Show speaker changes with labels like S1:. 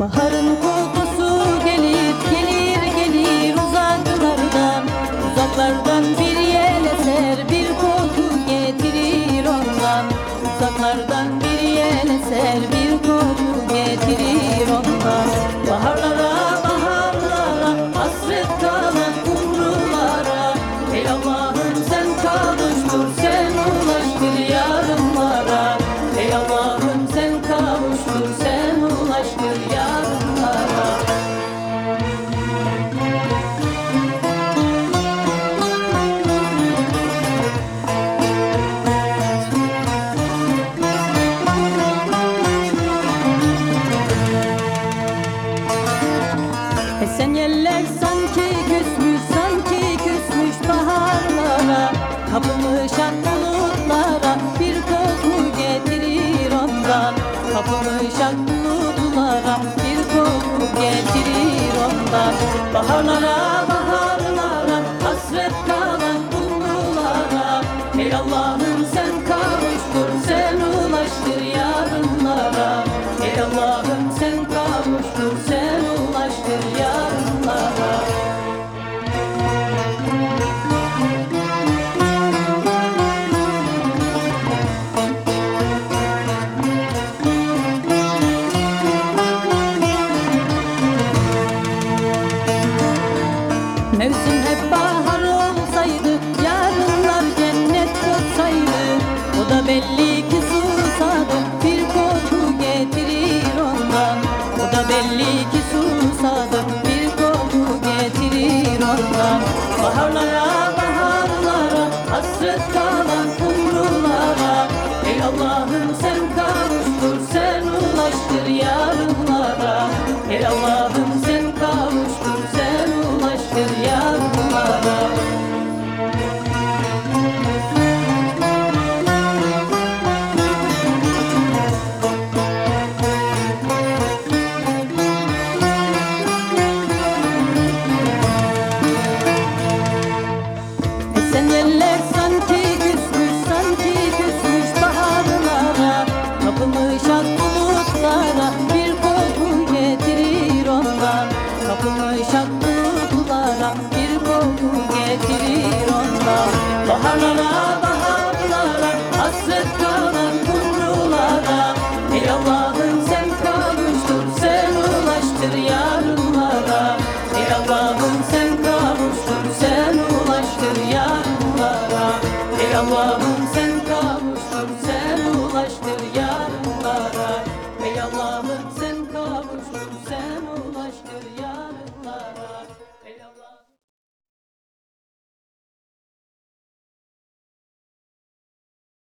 S1: Baharın kokusu gelip gelir gelir uzaklardan. Uzaklardan bir yel eser bir koku getirir ondan. Uzaklardan bir yel eser bir koku getirir ondan. Baharlara baharlara hasret kalan kumrulara Ey Allah'ım sen kavuştur sen ulaştır yarınlara. Ey Allah'ım sen kavuştur sen ulaştır yarınlara. Kapılmışan bulutlara bir koz mu getirir ondan? Kapılmışan bulutlara bir koz mu getirir ondan? Baharlara baharlara hasret kalan kumrulara. Ey Allah'ım sen kavuştur sen ulaştır yarınlara. Ey Allah'ım bahar olsaydı Yarınlar cennet olsaydı. O da belli ki susadı Bir koku getirir ondan. O da belli ki susadı Bir koku getirir ondan. Baharlara baharlara Hasret kalan kumrulara. Ey Allah'ım sen kavuştur Sen ulaştır ya sana bir koku getirir ondan. Baharlara baharlara hasret kalan kumrulara. Ey Allah'ım sen kavuştur sen ulaştır yarınlara. Ey Allah'ım sen kavuştur sen ulaştır yarınlara. Ey Allah'ım